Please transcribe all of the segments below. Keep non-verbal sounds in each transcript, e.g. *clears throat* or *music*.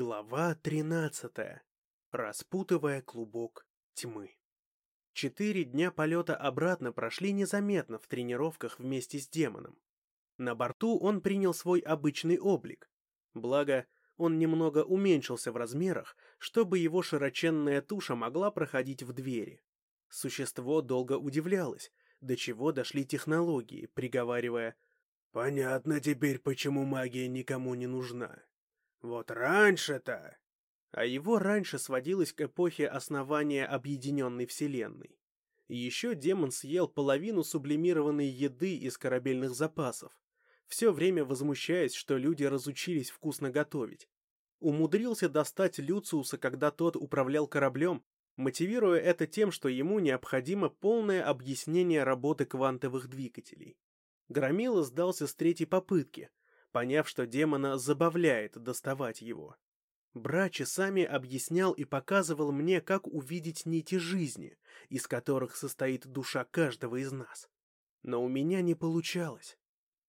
Глава 13. Распутывая клубок тьмы. Четыре дня полета обратно прошли незаметно в тренировках вместе с демоном. На борту он принял свой обычный облик. Благо, он немного уменьшился в размерах, чтобы его широченная туша могла проходить в двери. Существо долго удивлялось, до чего дошли технологии, приговаривая «Понятно теперь, почему магия никому не нужна». Вот раньше-то... А его раньше сводилось к эпохе основания Объединенной Вселенной. Еще демон съел половину сублимированной еды из корабельных запасов, все время возмущаясь, что люди разучились вкусно готовить. Умудрился достать Люциуса, когда тот управлял кораблем, мотивируя это тем, что ему необходимо полное объяснение работы квантовых двигателей. Громила сдался с третьей попытки, поняв, что демона забавляет доставать его. Бра часами объяснял и показывал мне, как увидеть нити жизни, из которых состоит душа каждого из нас. Но у меня не получалось.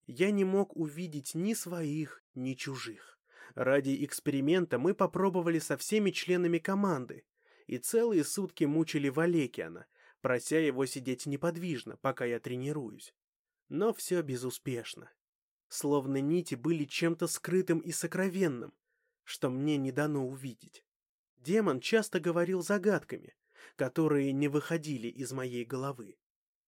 Я не мог увидеть ни своих, ни чужих. Ради эксперимента мы попробовали со всеми членами команды, и целые сутки мучили Валекиана, прося его сидеть неподвижно, пока я тренируюсь. Но все безуспешно словно нити были чем-то скрытым и сокровенным, что мне не дано увидеть. Демон часто говорил загадками, которые не выходили из моей головы.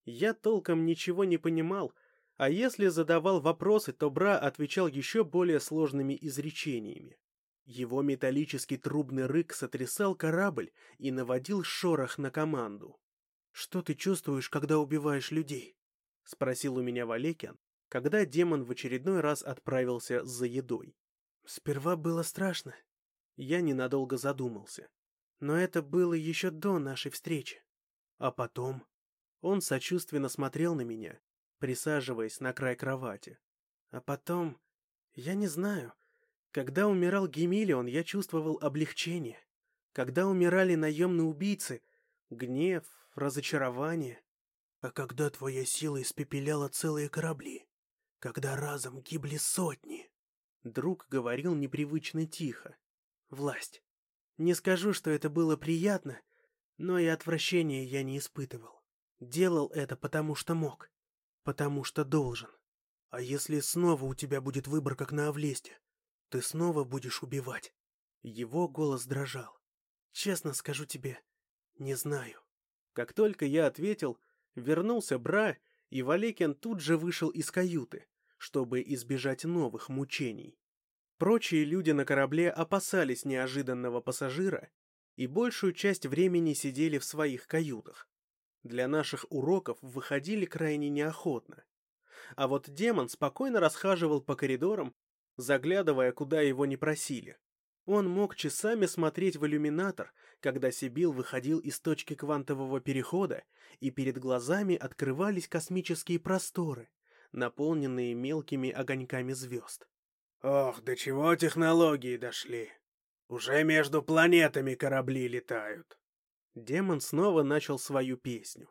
Я толком ничего не понимал, а если задавал вопросы, то Бра отвечал еще более сложными изречениями. Его металлический трубный рык сотрясал корабль и наводил шорох на команду. «Что ты чувствуешь, когда убиваешь людей?» — спросил у меня Валекиан, когда демон в очередной раз отправился за едой. Сперва было страшно. Я ненадолго задумался. Но это было еще до нашей встречи. А потом... Он сочувственно смотрел на меня, присаживаясь на край кровати. А потом... Я не знаю. Когда умирал Гемилион, я чувствовал облегчение. Когда умирали наемные убийцы, гнев, разочарование. А когда твоя сила испепеляла целые корабли, когда разом гибли сотни. Друг говорил непривычно тихо. Власть. Не скажу, что это было приятно, но и отвращения я не испытывал. Делал это потому, что мог. Потому что должен. А если снова у тебя будет выбор, как на Авлесте, ты снова будешь убивать. Его голос дрожал. Честно скажу тебе, не знаю. Как только я ответил, вернулся Бра, и Валекин тут же вышел из каюты, чтобы избежать новых мучений. Прочие люди на корабле опасались неожиданного пассажира и большую часть времени сидели в своих каютах. Для наших уроков выходили крайне неохотно. А вот демон спокойно расхаживал по коридорам, заглядывая, куда его не просили. Он мог часами смотреть в иллюминатор, когда Сибил выходил из точки квантового перехода, и перед глазами открывались космические просторы, наполненные мелкими огоньками звезд. «Ох, до чего технологии дошли! Уже между планетами корабли летают!» Демон снова начал свою песню.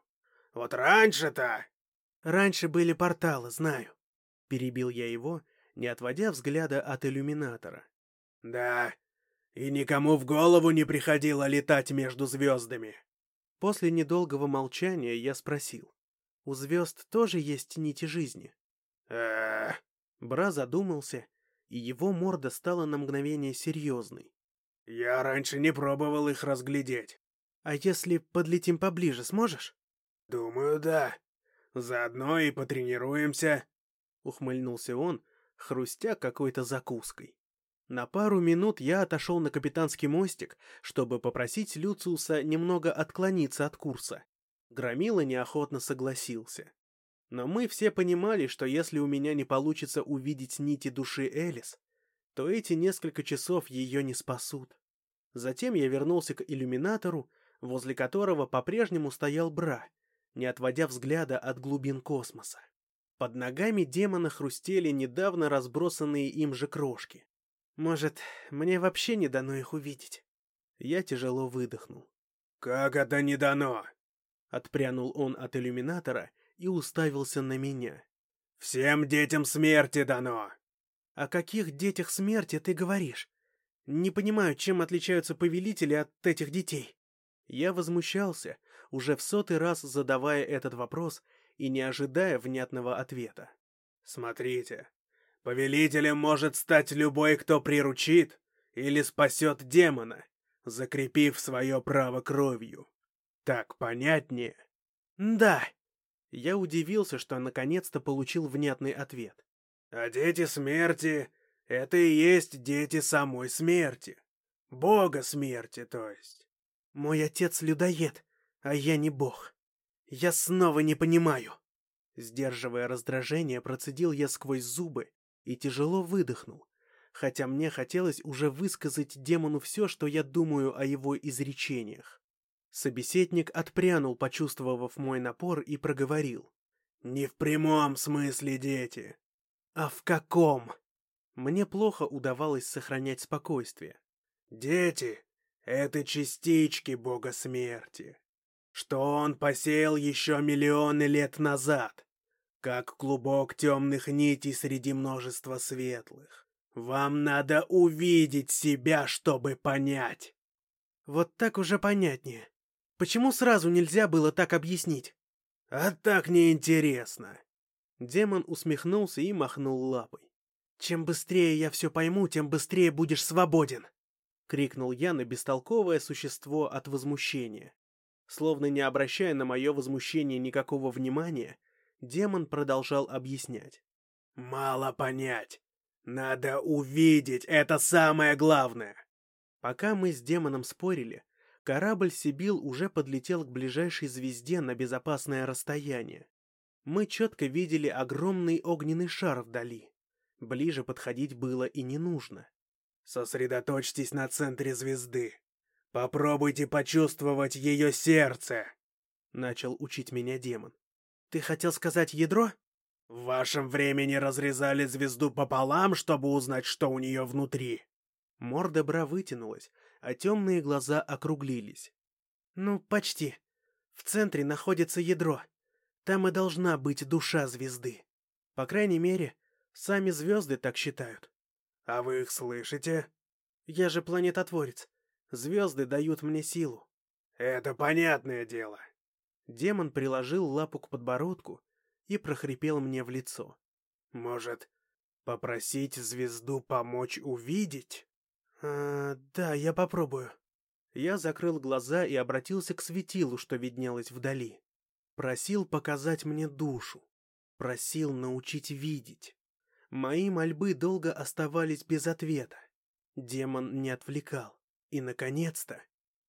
«Вот раньше-то...» «Раньше были порталы, знаю», — перебил я его, не отводя взгляда от иллюминатора. «Да, и никому в голову не приходило летать между звездами». После недолгого молчания я спросил. У звезд тоже есть нити жизни. Бра задумался, и его морда стала на мгновение серьезной. «Я раньше не пробовал их разглядеть». «А если подлетим поближе, сможешь?» «Думаю, да. Заодно и потренируемся», — ухмыльнулся он, хрустя какой-то закуской. На пару минут я отошел на капитанский мостик, чтобы попросить Люциуса немного отклониться от курса. Громила неохотно согласился. Но мы все понимали, что если у меня не получится увидеть нити души Элис, то эти несколько часов ее не спасут. Затем я вернулся к иллюминатору, возле которого по-прежнему стоял Бра, не отводя взгляда от глубин космоса. Под ногами демона хрустели недавно разбросанные им же крошки. Может, мне вообще не дано их увидеть? Я тяжело выдохнул. «Как это не дано?» Отпрянул он от иллюминатора и уставился на меня. «Всем детям смерти дано!» «О каких детях смерти ты говоришь?» Не понимаю, чем отличаются повелители от этих детей. Я возмущался, уже в сотый раз задавая этот вопрос и не ожидая внятного ответа. Смотрите, повелителем может стать любой, кто приручит или спасет демона, закрепив свое право кровью. Так понятнее? Да. Я удивился, что наконец-то получил внятный ответ. А дети смерти — это и есть дети самой смерти. Бога смерти, то есть. Мой отец людоед, а я не бог. Я снова не понимаю. Сдерживая раздражение, процедил я сквозь зубы и тяжело выдохнул, хотя мне хотелось уже высказать демону все, что я думаю о его изречениях. Собеседник отпрянул, почувствовав мой напор, и проговорил. «Не в прямом смысле, дети». «А в каком?» Мне плохо удавалось сохранять спокойствие. «Дети — это частички бога смерти, что он посеял еще миллионы лет назад, как клубок темных нитей среди множества светлых. Вам надо увидеть себя, чтобы понять». «Вот так уже понятнее. Почему сразу нельзя было так объяснить? А так неинтересно. Демон усмехнулся и махнул лапой. Чем быстрее я все пойму, тем быстрее будешь свободен. Крикнул я на бестолковое существо от возмущения. Словно не обращая на мое возмущение никакого внимания, демон продолжал объяснять. «Мало понять. Надо увидеть, это самое главное!» Пока мы с демоном спорили, Корабль Сибил уже подлетел к ближайшей звезде на безопасное расстояние. Мы четко видели огромный огненный шар вдали. Ближе подходить было и не нужно. «Сосредоточьтесь на центре звезды. Попробуйте почувствовать ее сердце!» Начал учить меня демон. «Ты хотел сказать ядро?» «В вашем времени разрезали звезду пополам, чтобы узнать, что у нее внутри». Морда Бра вытянулась, а темные глаза округлились. «Ну, почти. В центре находится ядро. Там и должна быть душа звезды. По крайней мере, сами звезды так считают». «А вы их слышите?» «Я же планетотворец. Звезды дают мне силу». «Это понятное дело». Демон приложил лапу к подбородку и прохрипел мне в лицо. «Может, попросить звезду помочь увидеть?» «А, да, я попробую». Я закрыл глаза и обратился к светилу, что виднелось вдали. Просил показать мне душу. Просил научить видеть. Мои мольбы долго оставались без ответа. Демон не отвлекал. И, наконец-то,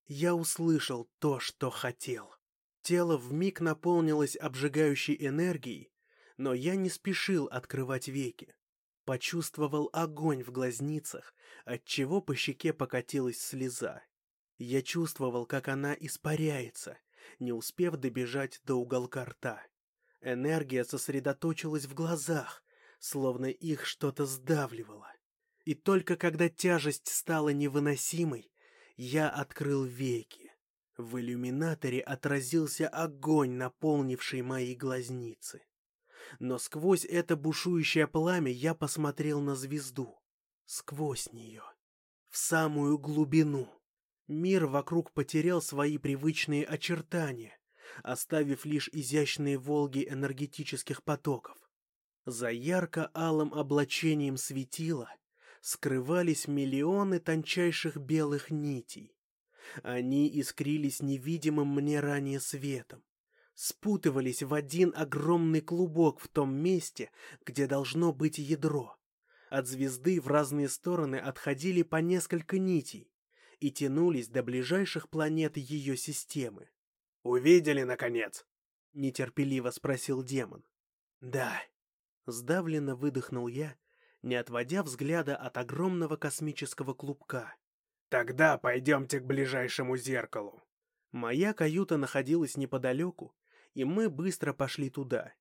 я услышал то, что хотел. Тело вмиг наполнилось обжигающей энергией, но я не спешил открывать веки. Почувствовал огонь в глазницах, отчего по щеке покатилась слеза. Я чувствовал, как она испаряется, не успев добежать до уголка рта. Энергия сосредоточилась в глазах, словно их что-то сдавливало. И только когда тяжесть стала невыносимой, я открыл веки. В иллюминаторе отразился огонь, наполнивший мои глазницы но сквозь это бушующее пламя я посмотрел на звезду. Сквозь нее. В самую глубину. Мир вокруг потерял свои привычные очертания, оставив лишь изящные волги энергетических потоков. За ярко-алым облачением светила скрывались миллионы тончайших белых нитей. Они искрились невидимым мне ранее светом, спутывались в один огромный клубок в том месте, где должно быть ядро. От звезды в разные стороны отходили по несколько нитей и тянулись до ближайших планет ее системы. «Увидели, наконец?» — нетерпеливо спросил демон. «Да». Сдавленно выдохнул я, не отводя взгляда от огромного космического клубка. «Тогда пойдемте к ближайшему зеркалу». Моя каюта находилась неподалеку, и мы быстро пошли туда.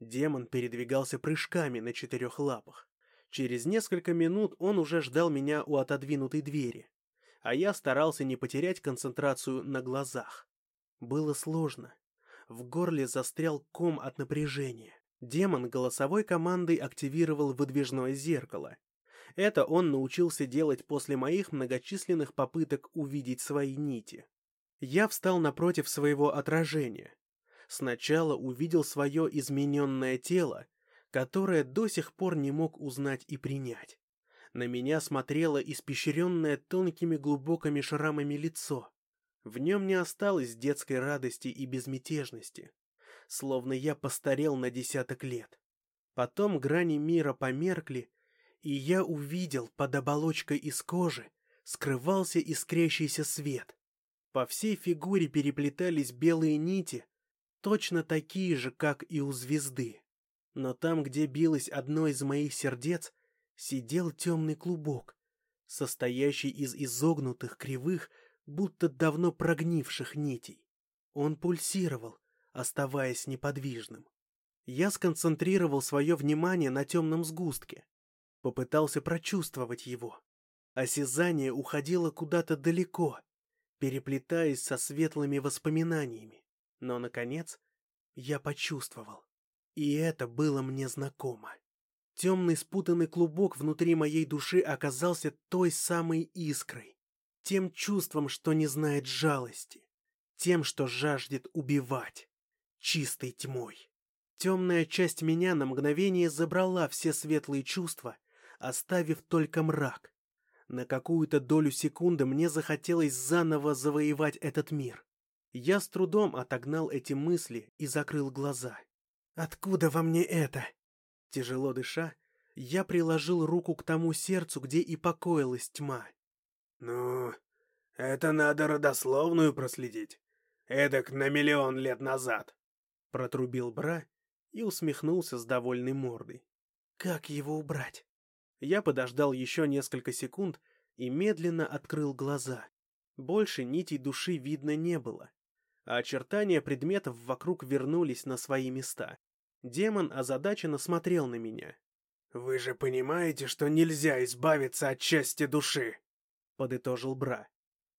Демон передвигался прыжками на четырех лапах. Через несколько минут он уже ждал меня у отодвинутой двери, а я старался не потерять концентрацию на глазах. Было сложно. В горле застрял ком от напряжения. Демон голосовой командой активировал выдвижное зеркало. Это он научился делать после моих многочисленных попыток увидеть свои нити. Я встал напротив своего отражения. Сначала увидел свое измененное тело, которое до сих пор не мог узнать и принять. На меня смотрело испещренное тонкими глубокими шрамами лицо. В нем не осталось детской радости и безмятежности, словно я постарел на десяток лет. Потом грани мира померкли, и я увидел под оболочкой из кожи скрывался искрящийся свет. По всей фигуре переплетались белые нити, точно такие же, как и у звезды. Но там, где билось одно из моих сердец, сидел темный клубок, состоящий из изогнутых, кривых, будто давно прогнивших нитей. Он пульсировал, оставаясь неподвижным. Я сконцентрировал свое внимание на темном сгустке, попытался прочувствовать его. Осязание уходило куда-то далеко, переплетаясь со светлыми воспоминаниями. Но, наконец, я почувствовал. И это было мне знакомо. Темный спутанный клубок внутри моей души оказался той самой искрой, тем чувством, что не знает жалости, тем, что жаждет убивать, чистой тьмой. Темная часть меня на мгновение забрала все светлые чувства, оставив только мрак. На какую-то долю секунды мне захотелось заново завоевать этот мир. Я с трудом отогнал эти мысли и закрыл глаза. «Откуда во мне это?» Тяжело дыша, я приложил руку к тому сердцу, где и покоилась тьма. «Ну, это надо родословную проследить. Эдак на миллион лет назад», — протрубил Бра и усмехнулся с довольной мордой. «Как его убрать?» Я подождал еще несколько секунд и медленно открыл глаза. Больше нитей души видно не было, а очертания предметов вокруг вернулись на свои места. Демон озадаченно смотрел на меня. «Вы же понимаете, что нельзя избавиться от части души?» — подытожил Бра.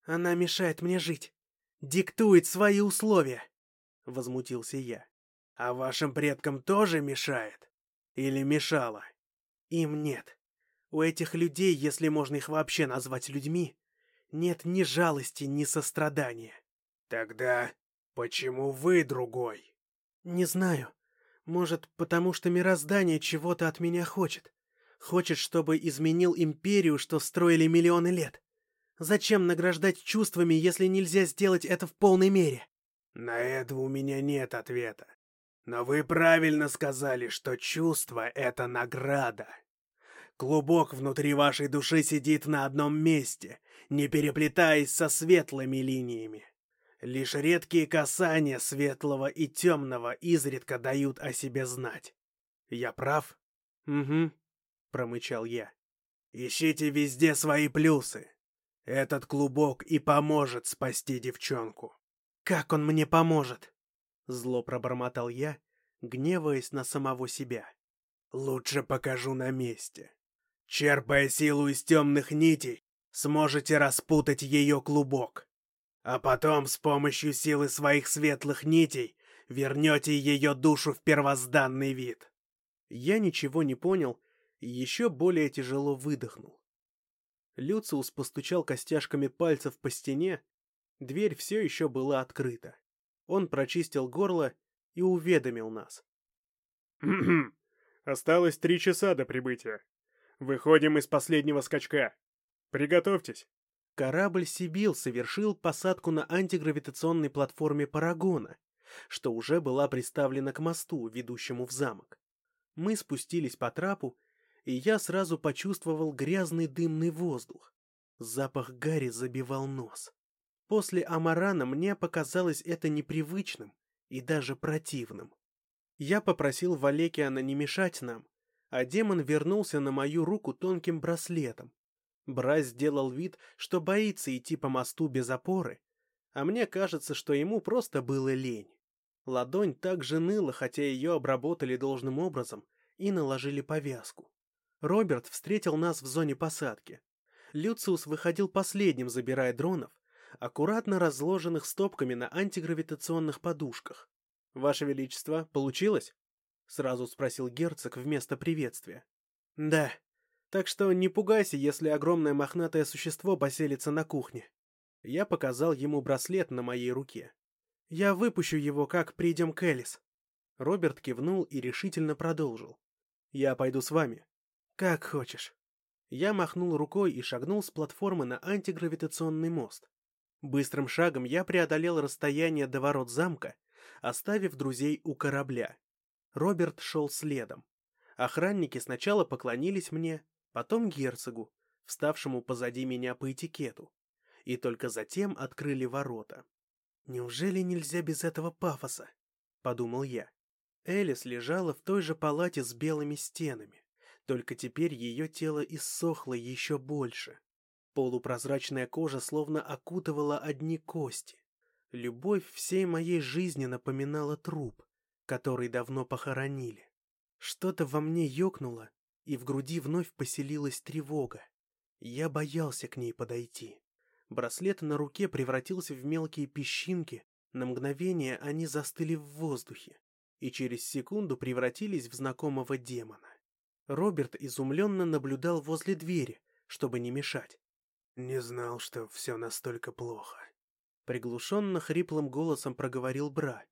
«Она мешает мне жить. Диктует свои условия!» — возмутился я. «А вашим предкам тоже мешает? Или мешала?» «Им нет. У этих людей, если можно их вообще назвать людьми, нет ни жалости, ни сострадания». «Тогда почему вы другой?» «Не знаю. Может, потому что мироздание чего-то от меня хочет. Хочет, чтобы изменил империю, что строили миллионы лет. Зачем награждать чувствами, если нельзя сделать это в полной мере? На это у меня нет ответа. Но вы правильно сказали, что чувство — это награда. Клубок внутри вашей души сидит на одном месте, не переплетаясь со светлыми линиями. Лишь редкие касания светлого и темного изредка дают о себе знать. Я прав? Угу, промычал я. Ищите везде свои плюсы. Этот клубок и поможет спасти девчонку. Как он мне поможет? Зло пробормотал я, гневаясь на самого себя. Лучше покажу на месте. Черпая силу из темных нитей, сможете распутать ее клубок. А потом с помощью силы своих светлых нитей вернете ее душу в первозданный вид. Я ничего не понял и еще более тяжело выдохнул. Люциус постучал костяшками пальцев по стене, дверь все еще была открыта. Он прочистил горло и уведомил нас. *clears throat* Осталось три часа до прибытия. Выходим из последнего скачка. Приготовьтесь. Корабль «Сибил» совершил посадку на антигравитационной платформе «Парагона», что уже была приставлена к мосту, ведущему в замок. Мы спустились по трапу, и я сразу почувствовал грязный дымный воздух. Запах гари забивал нос. После Амарана мне показалось это непривычным и даже противным. Я попросил Валекиана не мешать нам, а демон вернулся на мою руку тонким браслетом, Брайс сделал вид, что боится идти по мосту без опоры, а мне кажется, что ему просто было лень. Ладонь так же ныла, хотя ее обработали должным образом и наложили повязку. Роберт встретил нас в зоне посадки. Люциус выходил последним, забирая дронов, аккуратно разложенных стопками на антигравитационных подушках. «Ваше Величество, получилось?» — сразу спросил герцог вместо приветствия. «Да», Так что не пугайся, если огромное мохнатое существо поселится на кухне. Я показал ему браслет на моей руке. Я выпущу его, как придем к Элис. Роберт кивнул и решительно продолжил. Я пойду с вами. Как хочешь. Я махнул рукой и шагнул с платформы на антигравитационный мост. Быстрым шагом я преодолел расстояние до ворот замка, оставив друзей у корабля. Роберт шел следом. Охранники сначала поклонились мне, потом герцогу, вставшему позади меня по этикету, и только затем открыли ворота. «Неужели нельзя без этого пафоса?» — подумал я. Элис лежала в той же палате с белыми стенами, только теперь ее тело иссохло еще больше. Полупрозрачная кожа словно окутывала одни кости. Любовь всей моей жизни напоминала труп, который давно похоронили. Что-то во мне ёкнуло, и в груди вновь поселилась тревога. Я боялся к ней подойти. Браслет на руке превратился в мелкие песчинки, на мгновение они застыли в воздухе и через секунду превратились в знакомого демона. Роберт изумленно наблюдал возле двери, чтобы не мешать. «Не знал, что все настолько плохо», — приглушенно хриплым голосом проговорил Бра.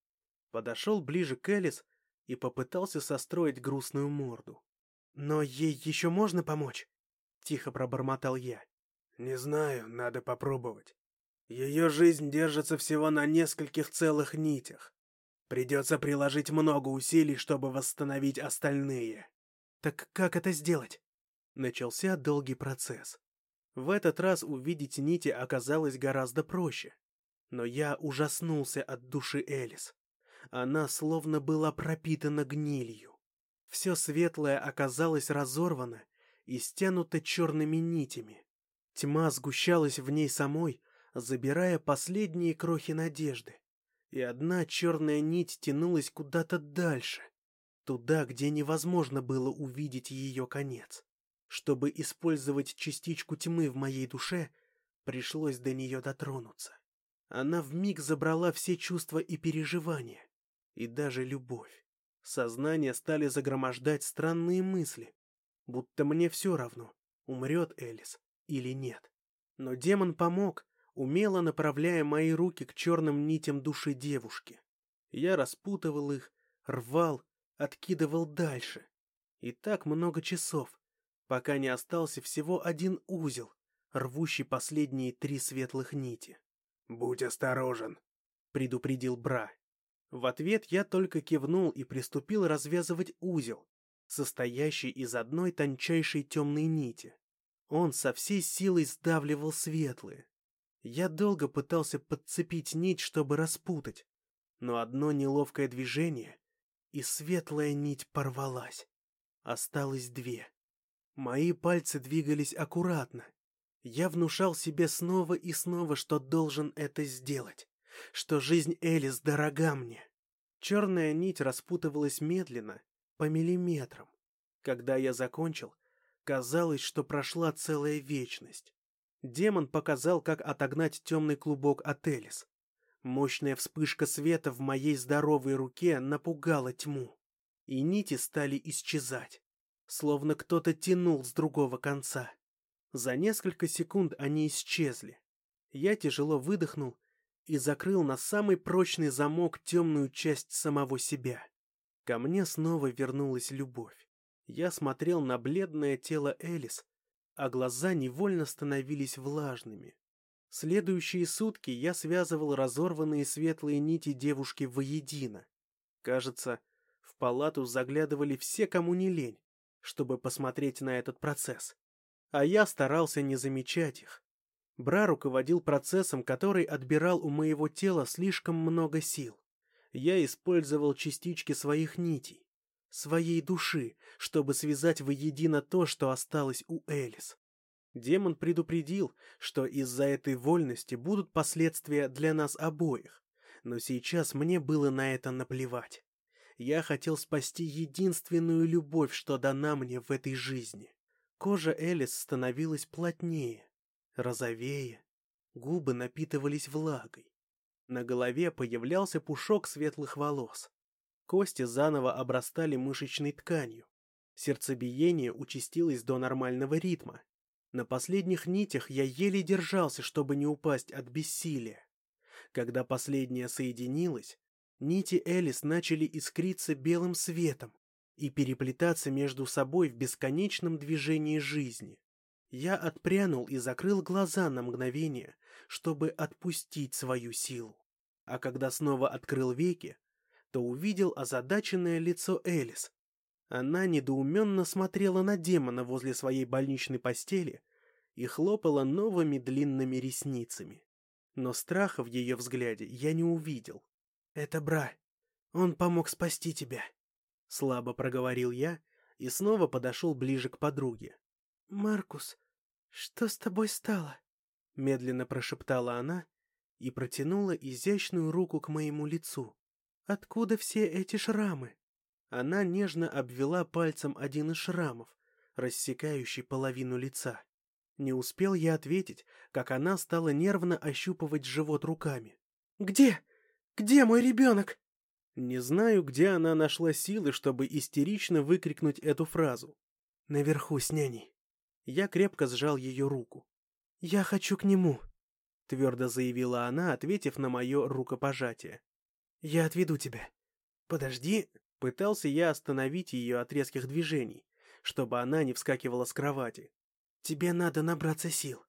Подошел ближе к Элис и попытался состроить грустную морду. «Но ей еще можно помочь?» — тихо пробормотал я. «Не знаю, надо попробовать. Ее жизнь держится всего на нескольких целых нитях. Придется приложить много усилий, чтобы восстановить остальные». «Так как это сделать?» Начался долгий процесс. В этот раз увидеть нити оказалось гораздо проще. Но я ужаснулся от души Элис. Она словно была пропитана гнилью. Все светлое оказалось разорвано и стянуто черными нитями. Тьма сгущалась в ней самой, забирая последние крохи надежды. И одна черная нить тянулась куда-то дальше, туда, где невозможно было увидеть ее конец. Чтобы использовать частичку тьмы в моей душе, пришлось до нее дотронуться. Она вмиг забрала все чувства и переживания, и даже любовь. Сознание стали загромождать странные мысли, будто мне все равно, умрет Элис или нет. Но демон помог, умело направляя мои руки к черным нитям души девушки. Я распутывал их, рвал, откидывал дальше. И так много часов, пока не остался всего один узел, рвущий последние три светлых нити. «Будь осторожен», — предупредил Бра. В ответ я только кивнул и приступил развязывать узел, состоящий из одной тончайшей темной нити. Он со всей силой сдавливал светлые. Я долго пытался подцепить нить, чтобы распутать, но одно неловкое движение, и светлая нить порвалась. Осталось две. Мои пальцы двигались аккуратно. Я внушал себе снова и снова, что должен это сделать что жизнь Элис дорога мне. Черная нить распутывалась медленно, по миллиметрам. Когда я закончил, казалось, что прошла целая вечность. Демон показал, как отогнать темный клубок от Элис. Мощная вспышка света в моей здоровой руке напугала тьму, и нити стали исчезать, словно кто-то тянул с другого конца. За несколько секунд они исчезли. Я тяжело выдохнул и закрыл на самый прочный замок темную часть самого себя. Ко мне снова вернулась любовь. Я смотрел на бледное тело Элис, а глаза невольно становились влажными. Следующие сутки я связывал разорванные светлые нити девушки воедино. Кажется, в палату заглядывали все, кому не лень, чтобы посмотреть на этот процесс. А я старался не замечать их. Бра руководил процессом, который отбирал у моего тела слишком много сил. Я использовал частички своих нитей, своей души, чтобы связать воедино то, что осталось у Элис. Демон предупредил, что из-за этой вольности будут последствия для нас обоих, но сейчас мне было на это наплевать. Я хотел спасти единственную любовь, что дана мне в этой жизни. Кожа Элис становилась плотнее, розовее, губы напитывались влагой. На голове появлялся пушок светлых волос. Кости заново обрастали мышечной тканью. Сердцебиение участилось до нормального ритма. На последних нитях я еле держался, чтобы не упасть от бессилия. Когда последняя соединилась, нити Элис начали искриться белым светом и переплетаться между собой в бесконечном движении жизни. Я отпрянул и закрыл глаза на мгновение, чтобы отпустить свою силу. А когда снова открыл веки, то увидел озадаченное лицо Элис. Она недоуменно смотрела на демона возле своей больничной постели и хлопала новыми длинными ресницами. Но страха в ее взгляде я не увидел. «Это Бра. Он помог спасти тебя», — слабо проговорил я и снова подошел ближе к подруге. «Маркус, что с тобой стало?» — медленно прошептала она и протянула изящную руку к моему лицу. «Откуда все эти шрамы?» Она нежно обвела пальцем один из шрамов, рассекающий половину лица. Не успел я ответить, как она стала нервно ощупывать живот руками. «Где? Где мой ребенок?» Не знаю, где она нашла силы, чтобы истерично выкрикнуть эту фразу. «Наверху с няней». Я крепко сжал ее руку. «Я хочу к нему», — твердо заявила она, ответив на мое рукопожатие. «Я отведу тебя. Подожди». Пытался я остановить ее от резких движений, чтобы она не вскакивала с кровати. «Тебе надо набраться сил».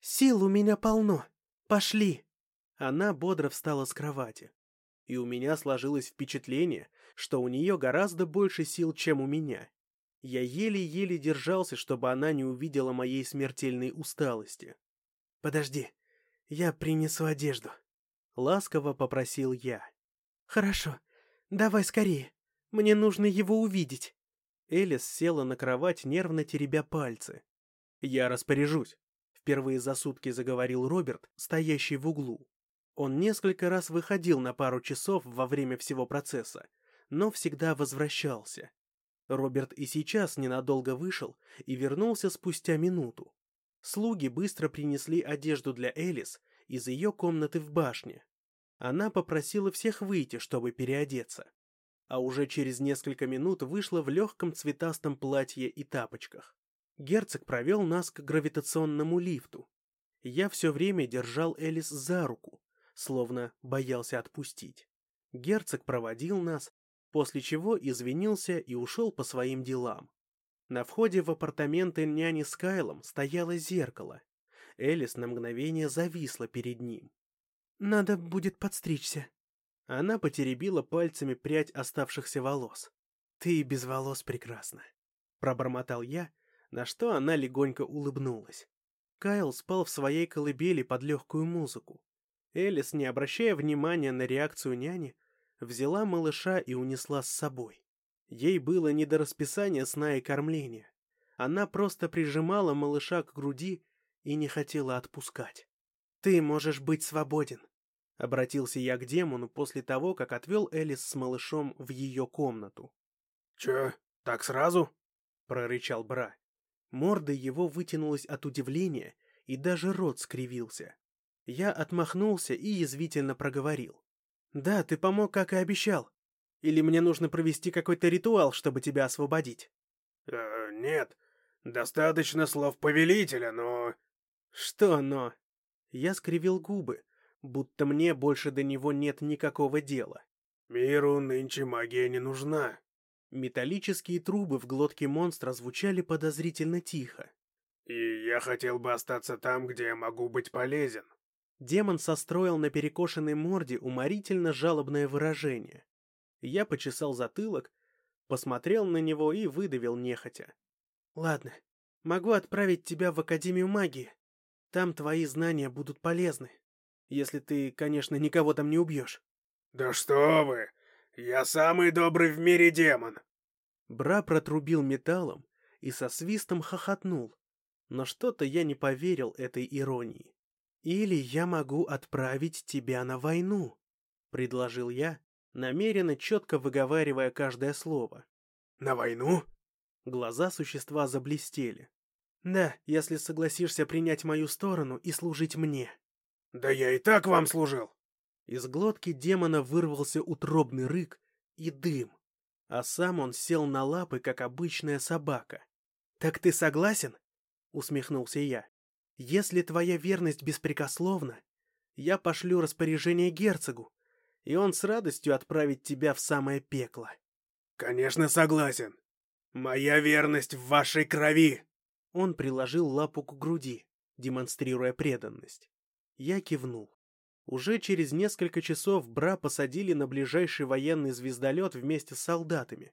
«Сил у меня полно. Пошли». Она бодро встала с кровати. И у меня сложилось впечатление, что у нее гораздо больше сил, чем у меня. Я еле-еле держался, чтобы она не увидела моей смертельной усталости. «Подожди, я принесу одежду», — ласково попросил я. «Хорошо, давай скорее, мне нужно его увидеть». Элис села на кровать, нервно теребя пальцы. «Я распоряжусь», — впервые за сутки заговорил Роберт, стоящий в углу. Он несколько раз выходил на пару часов во время всего процесса, но всегда возвращался. Роберт и сейчас ненадолго вышел и вернулся спустя минуту. Слуги быстро принесли одежду для Элис из ее комнаты в башне. Она попросила всех выйти, чтобы переодеться. А уже через несколько минут вышла в легком цветастом платье и тапочках. Герцог провел нас к гравитационному лифту. Я все время держал Элис за руку, словно боялся отпустить. Герцог проводил нас, после чего извинился и ушел по своим делам. На входе в апартаменты няни с Кайлом стояло зеркало. Элис на мгновение зависла перед ним. «Надо будет подстричься». Она потеребила пальцами прядь оставшихся волос. «Ты без волос прекрасна», — пробормотал я, на что она легонько улыбнулась. Кайл спал в своей колыбели под легкую музыку. Элис, не обращая внимания на реакцию няни, взяла малыша и унесла с собой. Ей было не до расписания сна и кормления. Она просто прижимала малыша к груди и не хотела отпускать. «Ты можешь быть свободен», — обратился я к демону после того, как отвел Элис с малышом в ее комнату. «Чё, так сразу?» — прорычал Бра. Морда его вытянулась от удивления, и даже рот скривился. Я отмахнулся и язвительно проговорил. «Да, ты помог, как и обещал. Или мне нужно провести какой-то ритуал, чтобы тебя освободить?» э, «Нет, достаточно слов повелителя, но...» «Что «но»?» Я скривил губы, будто мне больше до него нет никакого дела. «Миру нынче магия не нужна». Металлические трубы в глотке монстра звучали подозрительно тихо. «И я хотел бы остаться там, где я могу быть полезен». Демон состроил на перекошенной морде уморительно жалобное выражение. Я почесал затылок, посмотрел на него и выдавил нехотя. «Ладно, могу отправить тебя в Академию магии. Там твои знания будут полезны. Если ты, конечно, никого там не убьешь». «Да что вы! Я самый добрый в мире демон!» Бра протрубил металлом и со свистом хохотнул, но что-то я не поверил этой иронии. «Или я могу отправить тебя на войну», — предложил я, намеренно четко выговаривая каждое слово. «На войну?» Глаза существа заблестели. «Да, если согласишься принять мою сторону и служить мне». «Да я и так вам служил!» Из глотки демона вырвался утробный рык и дым. а сам он сел на лапы, как обычная собака. «Так ты согласен?» — усмехнулся я. «Если твоя верность беспрекословна, я пошлю распоряжение герцогу, и он с радостью отправит тебя в самое пекло». «Конечно согласен. Моя верность в вашей крови!» Он приложил лапу к груди, демонстрируя преданность. Я кивнул. Уже через несколько часов Бра посадили на ближайший военный звездолет вместе с солдатами,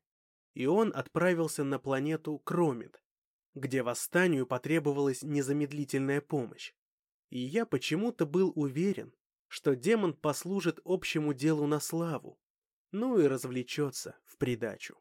и он отправился на планету Кромит, где восстанию потребовалась незамедлительная помощь. И я почему-то был уверен, что демон послужит общему делу на славу, ну и развлечется в придачу.